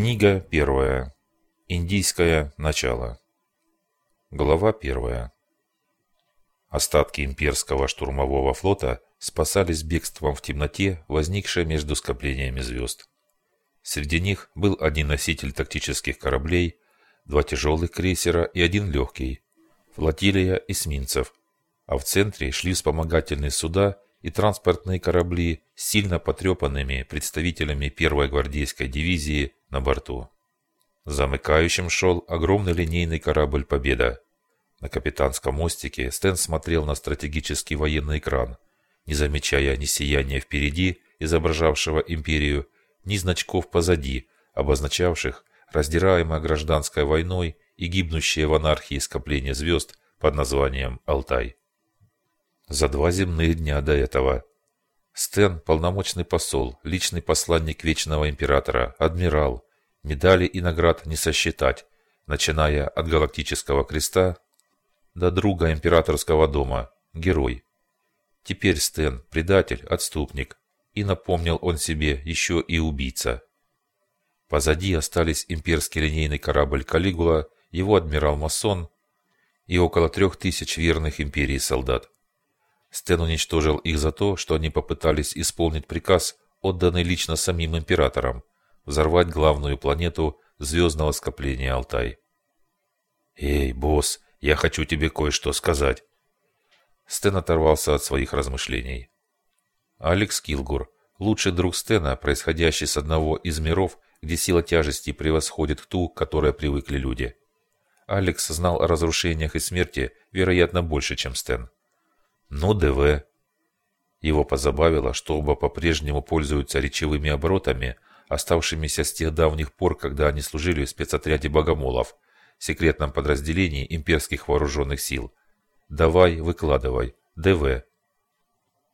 Книга первая. Индийское начало. Глава первая. Остатки имперского штурмового флота спасались бегством в темноте, возникшей между скоплениями звезд. Среди них был один носитель тактических кораблей, два тяжелых крейсера и один легкий, флотилия эсминцев, а в центре шли вспомогательные суда и транспортные корабли с сильно потрепанными представителями первой гвардейской дивизии на борту. Замыкающим шел огромный линейный корабль «Победа». На капитанском мостике Стэн смотрел на стратегический военный экран, не замечая ни сияния впереди, изображавшего империю, ни значков позади, обозначавших раздираемое гражданской войной и гибнущее в анархии скопление звезд под названием Алтай. За два земных дня до этого Стэн – полномочный посол, личный посланник Вечного Императора, адмирал. Медали и наград не сосчитать, начиная от Галактического Креста до друга Императорского дома, герой. Теперь Стэн – предатель, отступник. И напомнил он себе еще и убийца. Позади остались имперский линейный корабль «Калигула», его адмирал Масон и около трех тысяч верных империи солдат. Стэн уничтожил их за то, что они попытались исполнить приказ, отданный лично самим императором, взорвать главную планету звездного скопления Алтай. «Эй, босс, я хочу тебе кое-что сказать». Стэн оторвался от своих размышлений. Алекс Килгур, лучший друг Стена, происходящий с одного из миров, где сила тяжести превосходит ту, к которой привыкли люди. Алекс знал о разрушениях и смерти, вероятно, больше, чем Стэн. Но ДВ. Его позабавило, что оба по-прежнему пользуются речевыми оборотами, оставшимися с тех давних пор, когда они служили в спецотряде богомолов, секретном подразделении имперских вооруженных сил. Давай, выкладывай. ДВ.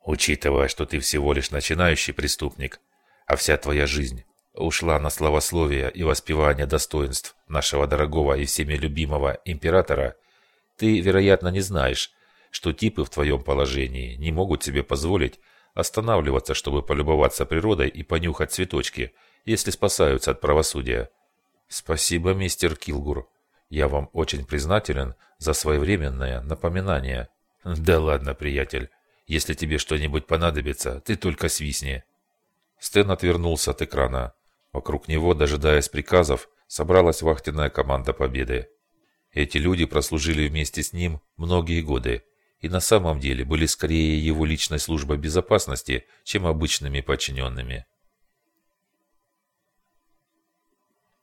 Учитывая, что ты всего лишь начинающий преступник, а вся твоя жизнь ушла на славословие и воспевание достоинств нашего дорогого и всеми любимого императора, ты, вероятно, не знаешь, что типы в твоем положении не могут себе позволить останавливаться, чтобы полюбоваться природой и понюхать цветочки, если спасаются от правосудия. Спасибо, мистер Килгур. Я вам очень признателен за своевременное напоминание. Да ладно, приятель. Если тебе что-нибудь понадобится, ты только свистни. Стэн отвернулся от экрана. Вокруг него, дожидаясь приказов, собралась вахтенная команда Победы. Эти люди прослужили вместе с ним многие годы и на самом деле были скорее его личной службой безопасности, чем обычными подчиненными.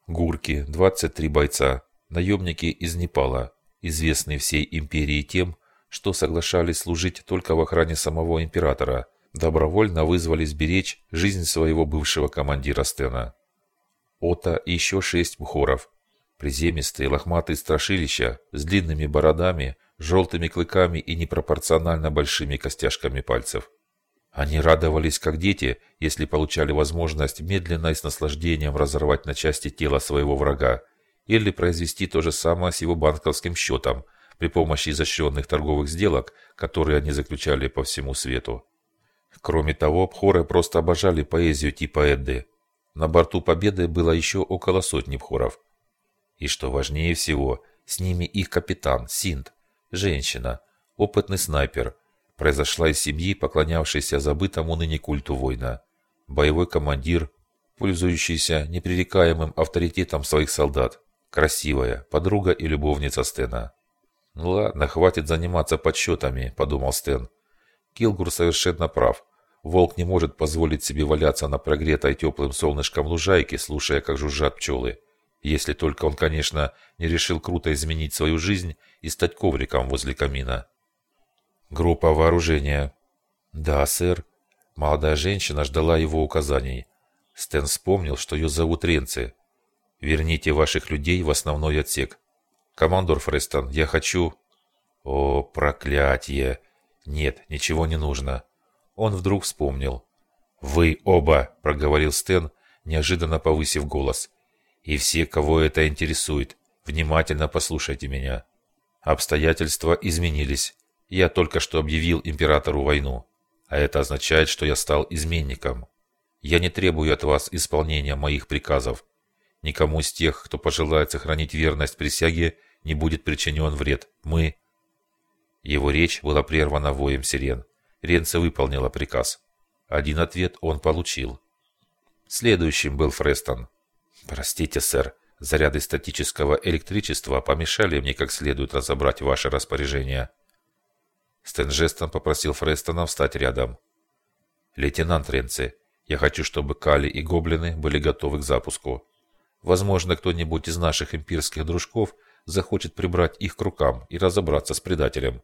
Гурки, 23 бойца, наемники из Непала, известные всей империи тем, что соглашались служить только в охране самого императора, добровольно вызвались беречь жизнь своего бывшего командира Стена. Ота и еще шесть мхоров. Приземистые лохматые страшилища с длинными бородами, желтыми клыками и непропорционально большими костяшками пальцев. Они радовались, как дети, если получали возможность медленно и с наслаждением разорвать на части тело своего врага, или произвести то же самое с его банковским счетом при помощи изощренных торговых сделок, которые они заключали по всему свету. Кроме того, пхоры просто обожали поэзию типа Эдды. На борту Победы было еще около сотни пхоров. И что важнее всего, с ними их капитан, Синд, Женщина, опытный снайпер, произошла из семьи, поклонявшейся забытому ныне культу воина. Боевой командир, пользующийся непререкаемым авторитетом своих солдат. Красивая, подруга и любовница Стена. «Ну ладно, хватит заниматься подсчетами», – подумал Стэн. Килгур совершенно прав. Волк не может позволить себе валяться на прогретой теплым солнышком лужайке, слушая, как жужжат пчелы. Если только он, конечно, не решил круто изменить свою жизнь и стать ковриком возле камина. Группа вооружения. Да, сэр. Молодая женщина ждала его указаний. Стэн вспомнил, что ее зовут Ренци. Верните ваших людей в основной отсек. Командор Фрестон, я хочу... О, проклятие! Нет, ничего не нужно. Он вдруг вспомнил. «Вы оба!» – проговорил Стэн, неожиданно повысив голос. И все, кого это интересует, внимательно послушайте меня. Обстоятельства изменились. Я только что объявил императору войну. А это означает, что я стал изменником. Я не требую от вас исполнения моих приказов. Никому из тех, кто пожелает сохранить верность присяге, не будет причинен вред. Мы...» Его речь была прервана воем сирен. Ренце выполнила приказ. Один ответ он получил. Следующим был Фрестон. «Простите, сэр, заряды статического электричества помешали мне как следует разобрать ваше распоряжение». Стэн жестом попросил Фрестона встать рядом. «Лейтенант Ренце, я хочу, чтобы Кали и Гоблины были готовы к запуску. Возможно, кто-нибудь из наших имперских дружков захочет прибрать их к рукам и разобраться с предателем.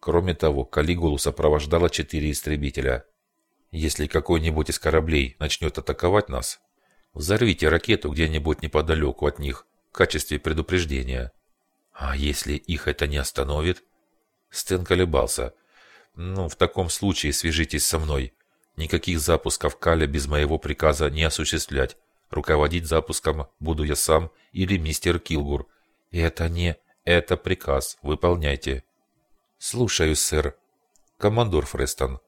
Кроме того, Калигулу сопровождало четыре истребителя. Если какой-нибудь из кораблей начнет атаковать нас, взорвите ракету где-нибудь неподалеку от них в качестве предупреждения. А если их это не остановит? Стэн колебался. Ну, в таком случае свяжитесь со мной. Никаких запусков Каля без моего приказа не осуществлять. Руководить запуском буду я сам или мистер Килгур. Это не... Это приказ. Выполняйте. Слушаю, сэр. Командор Фрестон,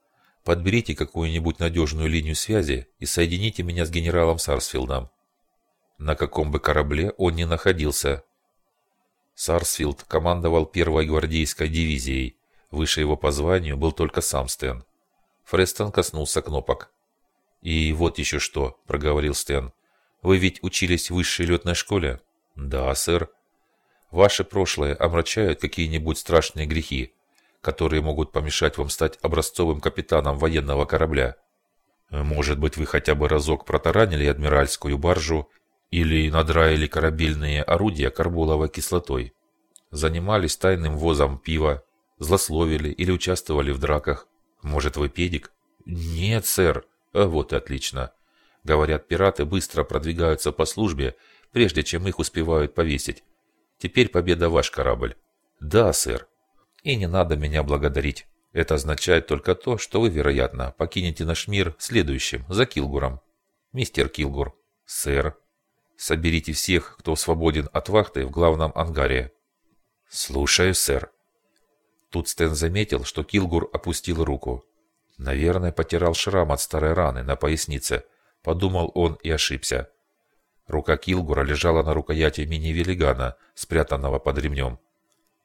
подберите какую-нибудь надежную линию связи и соедините меня с генералом Сарсфилдом. На каком бы корабле он ни находился. Сарсфилд командовал первой гвардейской дивизией. Выше его по званию был только сам Стэн. Фрестон коснулся кнопок. «И вот еще что», — проговорил Стэн. «Вы ведь учились в высшей летной школе?» «Да, сэр». «Ваше прошлое омрачают какие-нибудь страшные грехи, которые могут помешать вам стать образцовым капитаном военного корабля? Может быть, вы хотя бы разок протаранили адмиральскую баржу или надраили корабельные орудия карболовой кислотой? Занимались тайным возом пива, злословили или участвовали в драках? Может, вы педик? Нет, сэр. А вот и отлично. Говорят, пираты быстро продвигаются по службе, прежде чем их успевают повесить. Теперь победа ваш корабль. Да, сэр. И не надо меня благодарить. Это означает только то, что вы, вероятно, покинете наш мир следующим, за Килгуром. Мистер Килгур. Сэр. Соберите всех, кто свободен от вахты в главном ангаре. Слушаю, сэр. Тут Стэн заметил, что Килгур опустил руку. Наверное, потирал шрам от старой раны на пояснице. Подумал он и ошибся. Рука Килгура лежала на рукояти мини-велигана, спрятанного под ремнем.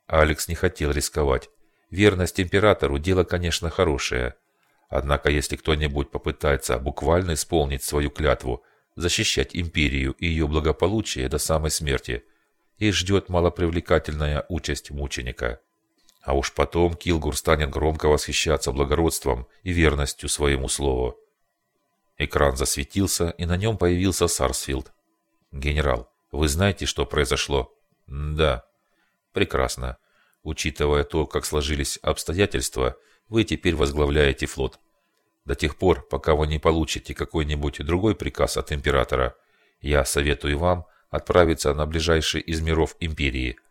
Алекс не хотел рисковать. Верность императору – дело, конечно, хорошее. Однако, если кто-нибудь попытается буквально исполнить свою клятву, защищать империю и ее благополучие до самой смерти, и ждет малопривлекательная участь мученика. А уж потом Килгур станет громко восхищаться благородством и верностью своему слову. Экран засветился, и на нем появился Сарсфилд. «Генерал, вы знаете, что произошло?» «Да». «Прекрасно. Учитывая то, как сложились обстоятельства, вы теперь возглавляете флот. До тех пор, пока вы не получите какой-нибудь другой приказ от императора, я советую вам отправиться на ближайший из миров империи –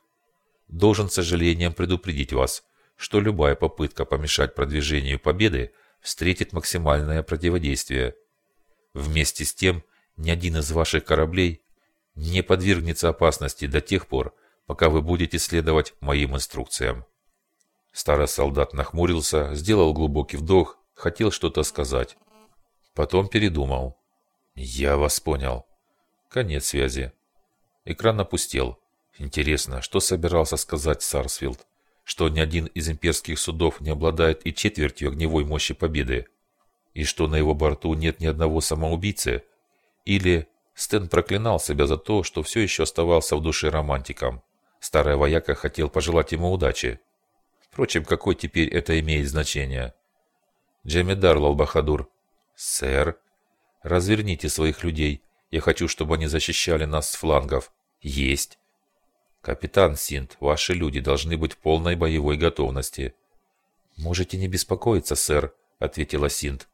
Должен с сожалением предупредить вас, что любая попытка помешать продвижению победы встретит максимальное противодействие. Вместе с тем, ни один из ваших кораблей не подвергнется опасности до тех пор, пока вы будете следовать моим инструкциям. Старый солдат нахмурился, сделал глубокий вдох, хотел что-то сказать. Потом передумал. «Я вас понял». Конец связи. Экран опустел. Интересно, что собирался сказать Сарсфилд? Что ни один из имперских судов не обладает и четвертью огневой мощи победы? И что на его борту нет ни одного самоубийцы? Или Стэн проклинал себя за то, что все еще оставался в душе романтиком? Старый вояка хотел пожелать ему удачи. Впрочем, какое теперь это имеет значение? Джемидар Лалбахадур. Сэр, разверните своих людей. Я хочу, чтобы они защищали нас с флангов. Есть. «Капитан Синт, ваши люди должны быть в полной боевой готовности». «Можете не беспокоиться, сэр», — ответила Синт.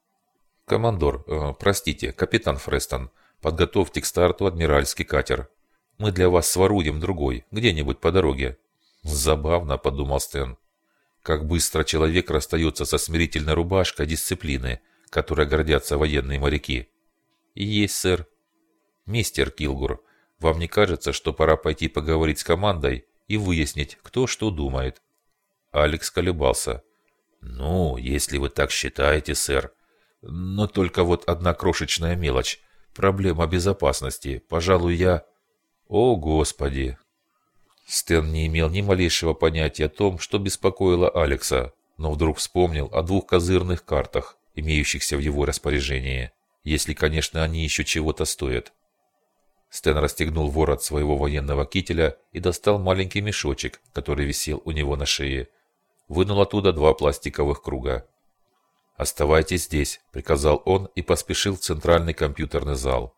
«Командор, э, простите, капитан Фрестон, подготовьте к старту адмиральский катер. Мы для вас своруем другой, где-нибудь по дороге». «Забавно», — подумал Стэн. «Как быстро человек расстается со смирительной рубашкой дисциплины, которой гордятся военные моряки». «Есть, сэр». «Мистер Килгур, вам не кажется, что пора пойти поговорить с командой и выяснить, кто что думает?» Алекс колебался. «Ну, если вы так считаете, сэр. Но только вот одна крошечная мелочь. проблема безопасности. Пожалуй, я... О, Господи! Стэн не имел ни малейшего понятия о том, что беспокоило Алекса, но вдруг вспомнил о двух козырных картах, имеющихся в его распоряжении, если, конечно, они еще чего-то стоят. Стэн расстегнул ворот своего военного кителя и достал маленький мешочек, который висел у него на шее. Вынул оттуда два пластиковых круга. «Оставайтесь здесь», – приказал он и поспешил в центральный компьютерный зал.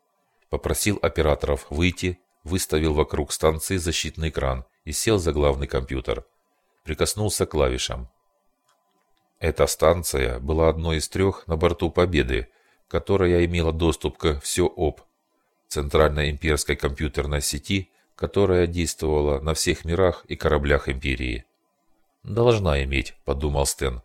Попросил операторов выйти выставил вокруг станции защитный экран и сел за главный компьютер. Прикоснулся к клавишам. Эта станция была одной из трех на борту «Победы», которая имела доступ к ВсеОП, центральной имперской компьютерной сети, которая действовала на всех мирах и кораблях Империи. «Должна иметь», – подумал Стэн.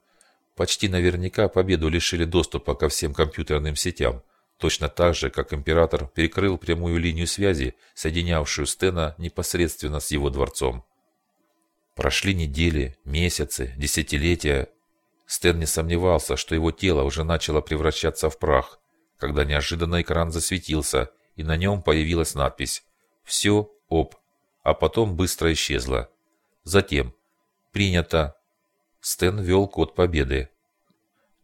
«Почти наверняка Победу лишили доступа ко всем компьютерным сетям, Точно так же, как император перекрыл прямую линию связи, соединявшую Стена непосредственно с его дворцом. Прошли недели, месяцы, десятилетия. Стэн не сомневался, что его тело уже начало превращаться в прах, когда неожиданно экран засветился, и на нем появилась надпись «Все, об», а потом быстро исчезла. Затем «Принято». Стэн ввел код победы.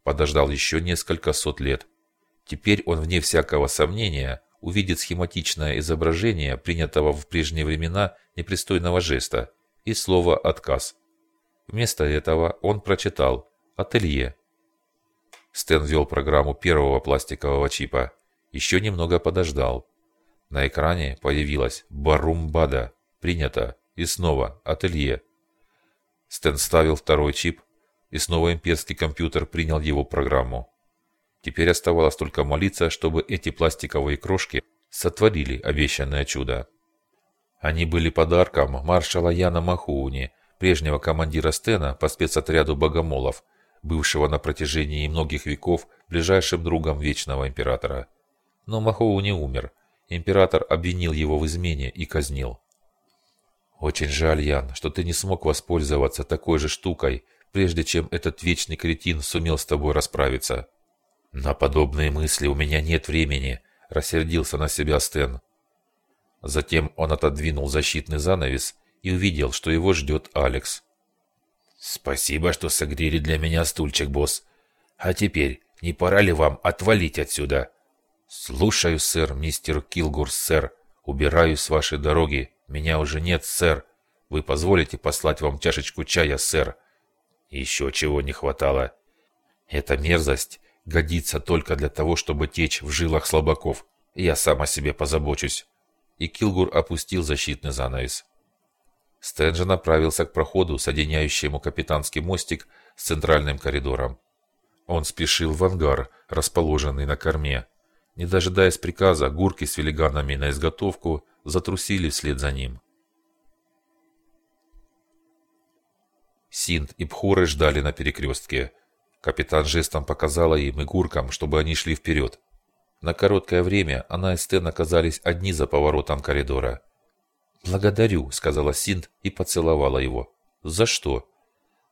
Подождал еще несколько сот лет. Теперь он, вне всякого сомнения, увидит схематичное изображение принятого в прежние времена непристойного жеста и слово «отказ». Вместо этого он прочитал «Ателье». Стэн ввел программу первого пластикового чипа. Еще немного подождал. На экране появилась «Барумбада». Принято. И снова «Ателье». Стэн ставил второй чип, и снова имперский компьютер принял его программу. Теперь оставалось только молиться, чтобы эти пластиковые крошки сотворили обещанное чудо. Они были подарком маршала Яна Махууни, прежнего командира Стена по спецотряду богомолов, бывшего на протяжении многих веков ближайшим другом Вечного Императора. Но Махоуни умер. Император обвинил его в измене и казнил. «Очень жаль, Ян, что ты не смог воспользоваться такой же штукой, прежде чем этот вечный кретин сумел с тобой расправиться», «На подобные мысли у меня нет времени», – рассердился на себя Стэн. Затем он отодвинул защитный занавес и увидел, что его ждет Алекс. «Спасибо, что согрели для меня стульчик, босс. А теперь не пора ли вам отвалить отсюда?» «Слушаю, сэр, мистер Килгурс, сэр. Убираюсь с вашей дороги. Меня уже нет, сэр. Вы позволите послать вам чашечку чая, сэр?» «Еще чего не хватало. Эта мерзость годится только для того, чтобы течь в жилах слабаков. Я сам о себе позабочусь. И Килгур опустил защитный занавес. Стэнджи направился к проходу, соединяющему капитанский мостик с центральным коридором. Он спешил в ангар, расположенный на корме. Не дожидаясь приказа, гурки с велиганами на изготовку затрусили вслед за ним. Синт и Пхуры ждали на перекрестке. Капитан жестом показала им и гуркам, чтобы они шли вперед. На короткое время она и Стэн оказались одни за поворотом коридора. «Благодарю», — сказала Синт и поцеловала его. «За что?»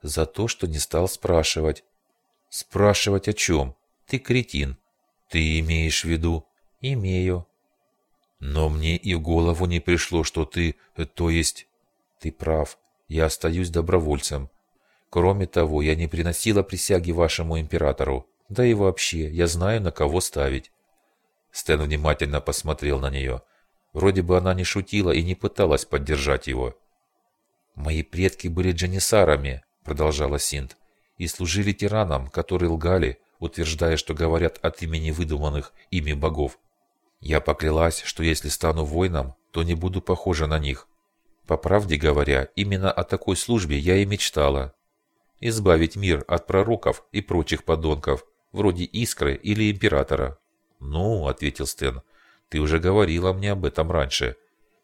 «За то, что не стал спрашивать». «Спрашивать о чем? Ты кретин». «Ты имеешь в виду?» «Имею». «Но мне и в голову не пришло, что ты... То есть...» «Ты прав. Я остаюсь добровольцем. Кроме того, я не приносила присяги вашему императору. Да и вообще, я знаю, на кого ставить. Стэн внимательно посмотрел на нее. Вроде бы она не шутила и не пыталась поддержать его. «Мои предки были джанисарами», — продолжала Синт, «и служили тиранам, которые лгали, утверждая, что говорят от имени выдуманных ими богов. Я поклялась, что если стану воином, то не буду похожа на них. По правде говоря, именно о такой службе я и мечтала, избавить мир от пророков и прочих подонков, вроде Искры или Императора. «Ну», — ответил Стэн, — «ты уже говорила мне об этом раньше.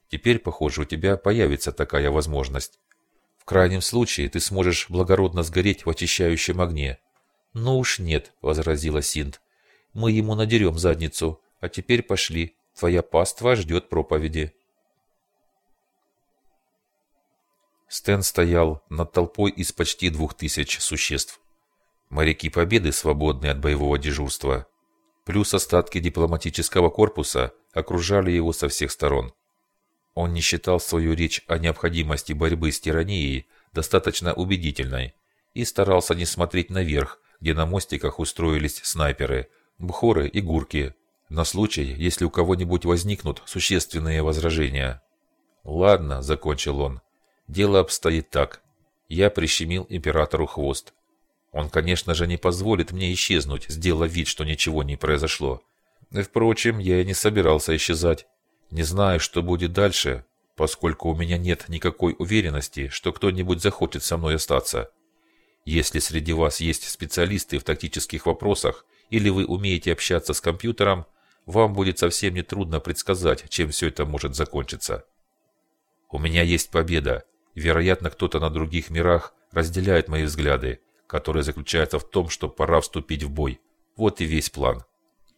Теперь, похоже, у тебя появится такая возможность. В крайнем случае ты сможешь благородно сгореть в очищающем огне». «Ну уж нет», — возразила Синт. «Мы ему надерем задницу, а теперь пошли. Твоя паства ждет проповеди». Стэн стоял над толпой из почти двух тысяч существ. Моряки Победы, свободные от боевого дежурства. плюс остатки дипломатического корпуса окружали его со всех сторон. Он не считал свою речь о необходимости борьбы с тиранией достаточно убедительной и старался не смотреть наверх, где на мостиках устроились снайперы, бхоры и гурки, на случай, если у кого-нибудь возникнут существенные возражения. «Ладно», — закончил он, — «дело обстоит так. Я прищемил императору хвост. Он, конечно же, не позволит мне исчезнуть, сделав вид, что ничего не произошло. Впрочем, я и не собирался исчезать. Не знаю, что будет дальше, поскольку у меня нет никакой уверенности, что кто-нибудь захочет со мной остаться. Если среди вас есть специалисты в тактических вопросах, или вы умеете общаться с компьютером, вам будет совсем нетрудно предсказать, чем все это может закончиться. У меня есть победа. Вероятно, кто-то на других мирах разделяет мои взгляды, которые заключаются в том, что пора вступить в бой. Вот и весь план.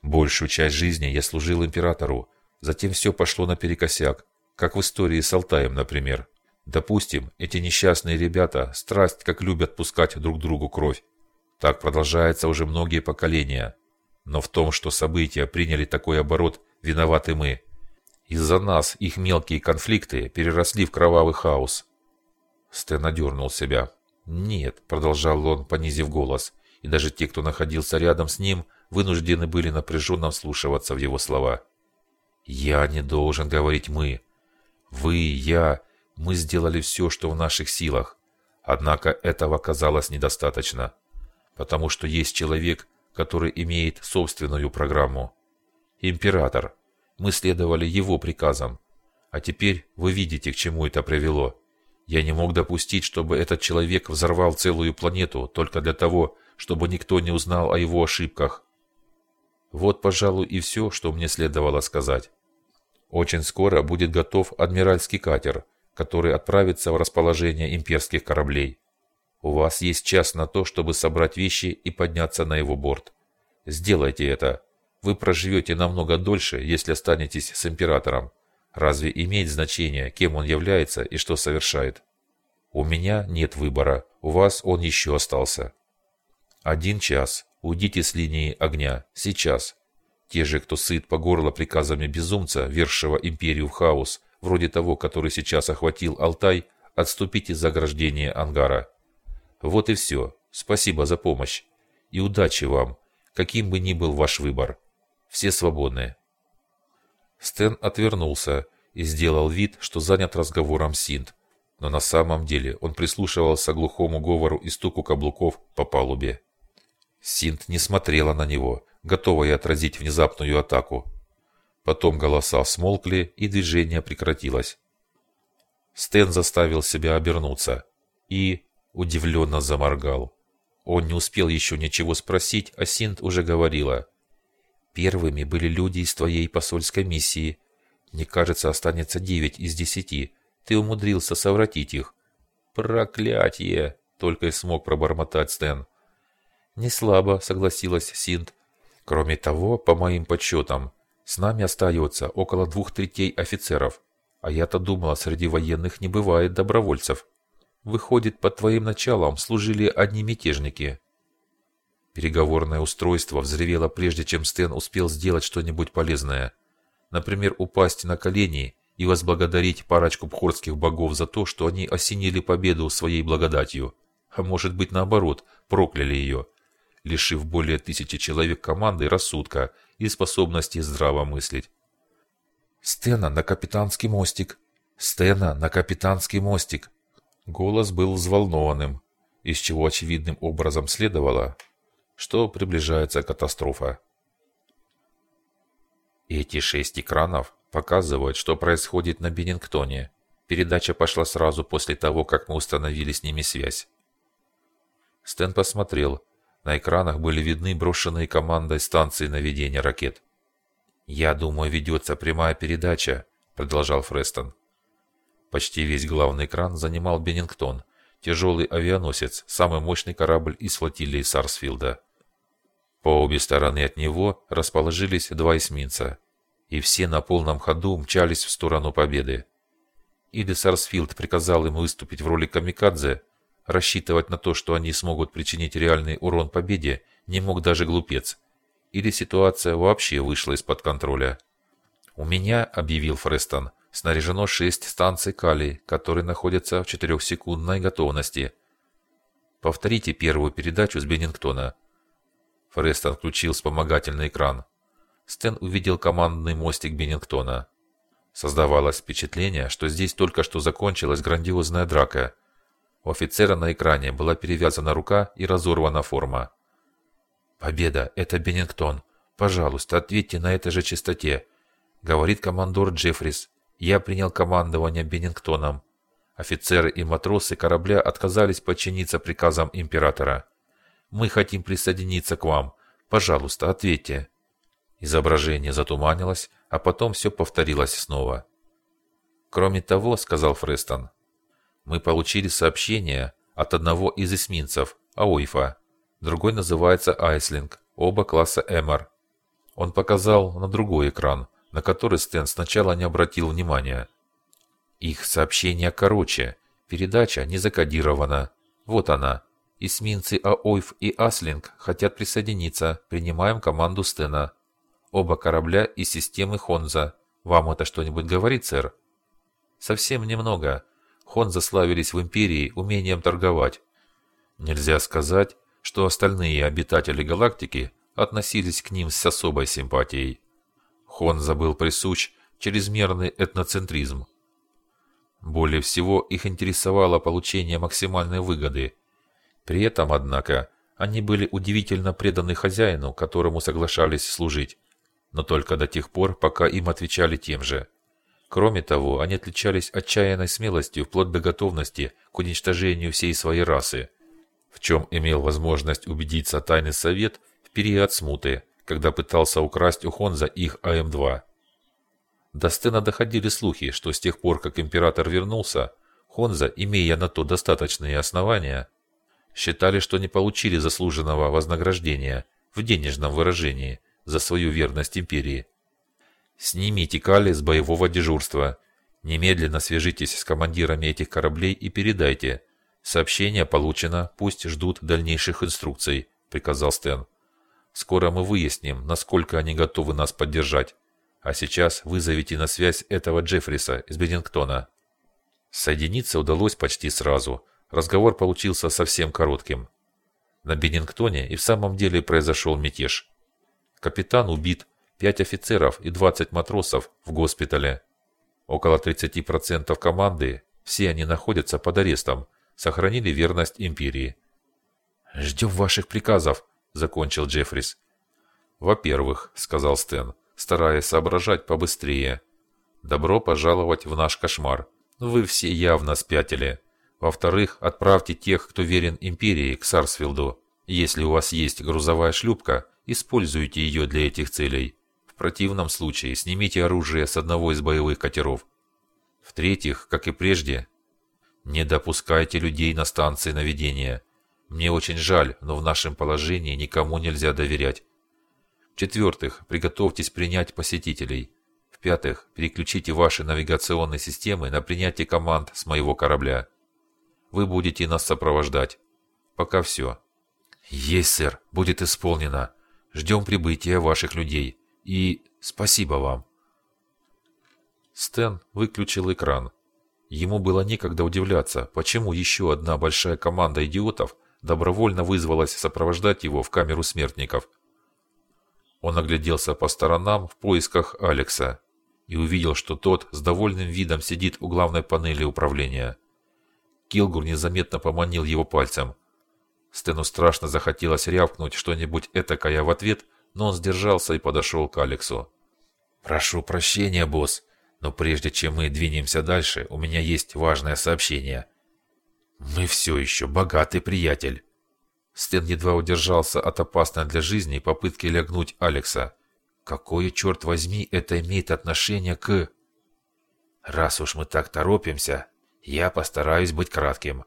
Большую часть жизни я служил императору, затем все пошло наперекосяк, как в истории с Алтаем, например. Допустим, эти несчастные ребята страсть как любят пускать друг другу кровь. Так продолжается уже многие поколения. Но в том, что события приняли такой оборот, виноваты мы. Из-за нас их мелкие конфликты переросли в кровавый хаос. Стэн одернул себя. «Нет», — продолжал он, понизив голос, и даже те, кто находился рядом с ним, вынуждены были напряженно вслушиваться в его слова. «Я не должен говорить «мы». Вы, я, мы сделали все, что в наших силах. Однако этого оказалось недостаточно, потому что есть человек, который имеет собственную программу. Император. Мы следовали его приказам. А теперь вы видите, к чему это привело. Я не мог допустить, чтобы этот человек взорвал целую планету только для того, чтобы никто не узнал о его ошибках. Вот, пожалуй, и все, что мне следовало сказать. Очень скоро будет готов адмиральский катер, который отправится в расположение имперских кораблей. У вас есть час на то, чтобы собрать вещи и подняться на его борт. Сделайте это. Вы проживете намного дольше, если останетесь с императором. Разве имеет значение, кем он является и что совершает? У меня нет выбора, у вас он еще остался. Один час. Уйдите с линии огня. Сейчас. Те же, кто сыт по горло приказами безумца, вершего империю в хаос, вроде того, который сейчас охватил Алтай, отступите за ограждение ангара. Вот и все. Спасибо за помощь. И удачи вам, каким бы ни был ваш выбор. Все свободны. Стэн отвернулся и сделал вид, что занят разговором Синт, но на самом деле он прислушивался к глухому говору и стуку каблуков по палубе. Синт не смотрела на него, готовая отразить внезапную атаку. Потом голоса смолкли, и движение прекратилось. Стэн заставил себя обернуться и удивленно заморгал. Он не успел еще ничего спросить, а Синт уже говорила. «Первыми были люди из твоей посольской миссии. Мне кажется, останется девять из десяти. Ты умудрился совратить их». «Проклятье!» — только и смог пробормотать Стэн. «Не слабо», — согласилась Синт. «Кроме того, по моим подсчетам, с нами остается около двух третей офицеров, а я-то думала, среди военных не бывает добровольцев». Выходит, под твоим началом служили одни мятежники. Переговорное устройство взревело прежде, чем Стэн успел сделать что-нибудь полезное. Например, упасть на колени и возблагодарить парочку бхорских богов за то, что они осенили победу своей благодатью. А может быть, наоборот, прокляли ее, лишив более тысячи человек команды рассудка и способности здраво мыслить. «Стена на капитанский мостик! Стена на капитанский мостик!» Голос был взволнованным, из чего очевидным образом следовало, что приближается катастрофа. Эти шесть экранов показывают, что происходит на Беннингтоне. Передача пошла сразу после того, как мы установили с ними связь. Стэн посмотрел. На экранах были видны брошенные командой станции наведения ракет. «Я думаю, ведется прямая передача», — продолжал Фрестон. Почти весь главный экран занимал Беннингтон, тяжелый авианосец, самый мощный корабль из флотилии Сарсфилда. По обе стороны от него расположились два эсминца, и все на полном ходу мчались в сторону победы. Или Сарсфилд приказал им выступить в роли камикадзе, рассчитывать на то, что они смогут причинить реальный урон победе, не мог даже глупец. или ситуация вообще вышла из-под контроля. «У меня», — объявил Фрестон, — «снаряжено шесть станций калий, которые находятся в четырехсекундной готовности. Повторите первую передачу с Беннингтона». Фрестон включил вспомогательный экран. Стэн увидел командный мостик Беннингтона. Создавалось впечатление, что здесь только что закончилась грандиозная драка. У офицера на экране была перевязана рука и разорвана форма. «Победа! Это Беннингтон! Пожалуйста, ответьте на этой же частоте!» Говорит командор Джеффрис. «Я принял командование Беннингтоном. Офицеры и матросы корабля отказались подчиниться приказам императора. Мы хотим присоединиться к вам. Пожалуйста, ответьте». Изображение затуманилось, а потом все повторилось снова. «Кроме того», — сказал Фрестон, — «мы получили сообщение от одного из эсминцев, Аойфа. Другой называется Айслинг, оба класса Эмор. Он показал на другой экран, на который Стэн сначала не обратил внимания. Их сообщение короче, передача не закодирована. Вот она. Эсминцы Аойф и Аслинг хотят присоединиться, принимаем команду Стэна. Оба корабля из системы Хонза. Вам это что-нибудь говорит, сэр? Совсем немного. Хонза славились в Империи умением торговать. Нельзя сказать, что остальные обитатели галактики относились к ним с особой симпатией. Хонза был присущ чрезмерный этноцентризм. Более всего их интересовало получение максимальной выгоды. При этом, однако, они были удивительно преданы хозяину, которому соглашались служить но только до тех пор, пока им отвечали тем же. Кроме того, они отличались отчаянной смелостью вплоть до готовности к уничтожению всей своей расы, в чем имел возможность убедиться тайный совет в период смуты, когда пытался украсть у Хонза их АМ-2. До Стена доходили слухи, что с тех пор, как император вернулся, Хонза, имея на то достаточные основания, считали, что не получили заслуженного вознаграждения в денежном выражении – за свою верность империи. Снимите Кали с боевого дежурства. Немедленно свяжитесь с командирами этих кораблей и передайте. Сообщение получено, пусть ждут дальнейших инструкций, приказал Стэн. Скоро мы выясним, насколько они готовы нас поддержать. А сейчас вызовите на связь этого Джеффриса из Беннингтона. Соединиться удалось почти сразу. Разговор получился совсем коротким. На Беннингтоне и в самом деле произошел мятеж. Капитан убит, пять офицеров и 20 матросов в госпитале. Около 30% команды, все они находятся под арестом, сохранили верность империи. «Ждем ваших приказов», — закончил Джеффрис. «Во-первых», — сказал Стэн, стараясь соображать побыстрее, — «добро пожаловать в наш кошмар. Вы все явно спятили. Во-вторых, отправьте тех, кто верен империи, к Сарсфилду. Если у вас есть грузовая шлюпка, Используйте ее для этих целей. В противном случае снимите оружие с одного из боевых катеров. В-третьих, как и прежде, не допускайте людей на станции наведения. Мне очень жаль, но в нашем положении никому нельзя доверять. В-четвертых, приготовьтесь принять посетителей. В-пятых, переключите ваши навигационные системы на принятие команд с моего корабля. Вы будете нас сопровождать. Пока все. Есть, сэр, будет исполнено. Ждем прибытия ваших людей. И спасибо вам. Стэн выключил экран. Ему было некогда удивляться, почему еще одна большая команда идиотов добровольно вызвалась сопровождать его в камеру смертников. Он огляделся по сторонам в поисках Алекса и увидел, что тот с довольным видом сидит у главной панели управления. Килгур незаметно поманил его пальцем – Стэну страшно захотелось рявкнуть что-нибудь этакое в ответ, но он сдержался и подошел к Алексу. «Прошу прощения, босс, но прежде чем мы двинемся дальше, у меня есть важное сообщение. Мы все еще богатый приятель». Стэн едва удержался от опасной для жизни попытки лягнуть Алекса. «Какое, черт возьми, это имеет отношение к...» «Раз уж мы так торопимся, я постараюсь быть кратким.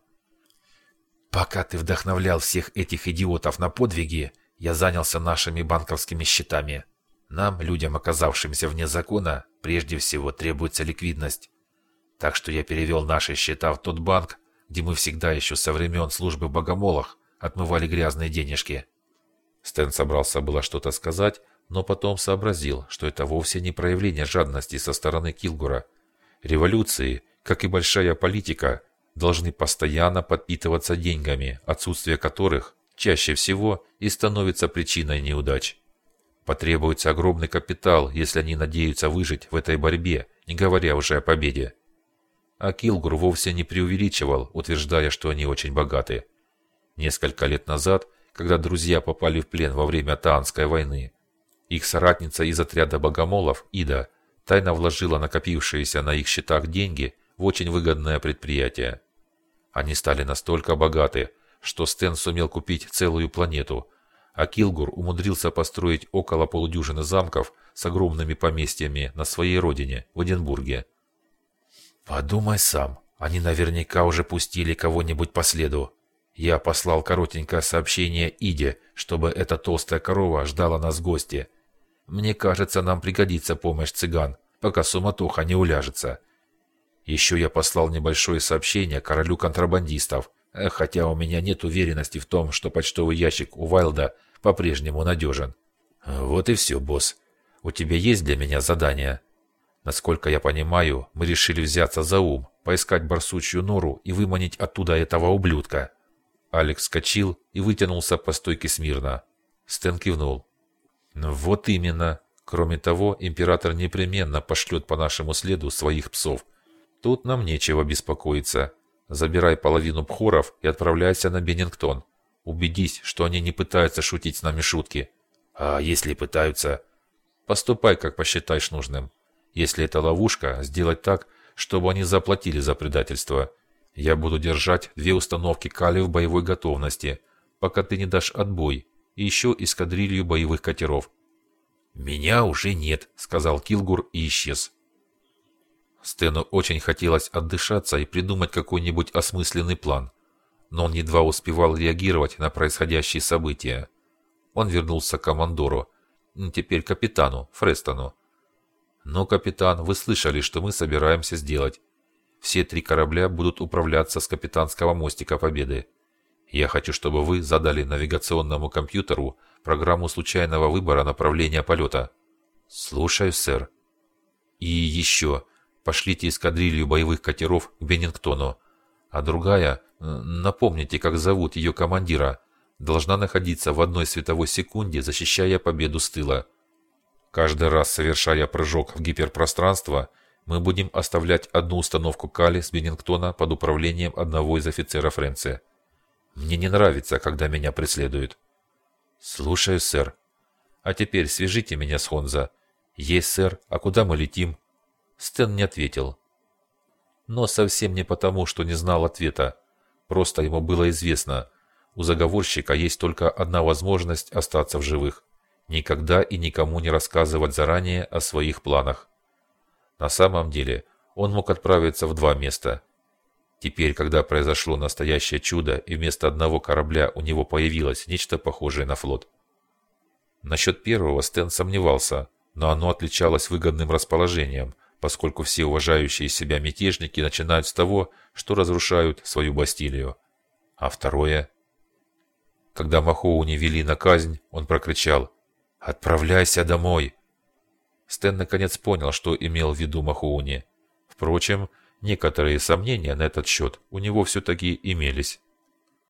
Пока ты вдохновлял всех этих идиотов на подвиги, я занялся нашими банковскими счетами. Нам, людям, оказавшимся вне закона, прежде всего требуется ликвидность. Так что я перевел наши счета в тот банк, где мы всегда еще со времен службы в Богомолах отмывали грязные денежки. Стэн собрался было что-то сказать, но потом сообразил, что это вовсе не проявление жадности со стороны Килгура. Революции, как и большая политика, должны постоянно подпитываться деньгами, отсутствие которых чаще всего и становится причиной неудач. Потребуется огромный капитал, если они надеются выжить в этой борьбе, не говоря уже о победе. А Килгур вовсе не преувеличивал, утверждая, что они очень богаты. Несколько лет назад, когда друзья попали в плен во время Таанской войны, их соратница из отряда богомолов, Ида, тайно вложила накопившиеся на их счетах деньги в очень выгодное предприятие. Они стали настолько богаты, что Стэн сумел купить целую планету, а Килгур умудрился построить около полудюжины замков с огромными поместьями на своей родине, в Эдинбурге. «Подумай сам, они наверняка уже пустили кого-нибудь по следу. Я послал коротенькое сообщение Иде, чтобы эта толстая корова ждала нас в гости. Мне кажется, нам пригодится помощь цыган, пока суматоха не уляжется. Еще я послал небольшое сообщение королю контрабандистов, э, хотя у меня нет уверенности в том, что почтовый ящик у Вайлда по-прежнему надежен. Вот и все, босс. У тебя есть для меня задание? Насколько я понимаю, мы решили взяться за ум, поискать барсучью нору и выманить оттуда этого ублюдка. Алекс вскочил и вытянулся по стойке смирно. Стэн кивнул. «Вот именно. Кроме того, император непременно пошлет по нашему следу своих псов. Тут нам нечего беспокоиться. Забирай половину пхоров и отправляйся на Беннингтон. Убедись, что они не пытаются шутить с нами шутки. А если пытаются? Поступай, как посчитаешь нужным. Если это ловушка, сделать так, чтобы они заплатили за предательство. Я буду держать две установки Кали в боевой готовности, пока ты не дашь отбой, и еще эскадрилью боевых катеров. «Меня уже нет», — сказал Килгур и исчез. Стэну очень хотелось отдышаться и придумать какой-нибудь осмысленный план, но он едва успевал реагировать на происходящие события. Он вернулся к командору, теперь капитану, Фрестону. «Но, капитан, вы слышали, что мы собираемся сделать. Все три корабля будут управляться с капитанского мостика Победы. Я хочу, чтобы вы задали навигационному компьютеру программу случайного выбора направления полета. Слушаю, сэр. И еще, пошлите эскадрилью боевых катеров к Беннингтону. А другая, напомните, как зовут ее командира, должна находиться в одной световой секунде, защищая победу с тыла. Каждый раз совершая прыжок в гиперпространство – мы будем оставлять одну установку Кали с Беннингтона под управлением одного из офицеров Френции. Мне не нравится, когда меня преследуют. Слушаю, сэр. А теперь свяжите меня с Хонза. Есть, сэр. А куда мы летим? Стэн не ответил. Но совсем не потому, что не знал ответа. Просто ему было известно. У заговорщика есть только одна возможность остаться в живых. Никогда и никому не рассказывать заранее о своих планах. На самом деле, он мог отправиться в два места. Теперь, когда произошло настоящее чудо, и вместо одного корабля у него появилось нечто похожее на флот. Насчет первого Стэн сомневался, но оно отличалось выгодным расположением, поскольку все уважающие себя мятежники начинают с того, что разрушают свою Бастилию. А второе? Когда Махоуни вели на казнь, он прокричал «Отправляйся домой!» Стэн наконец понял, что имел в виду Махоуни. Впрочем, некоторые сомнения на этот счет у него все-таки имелись.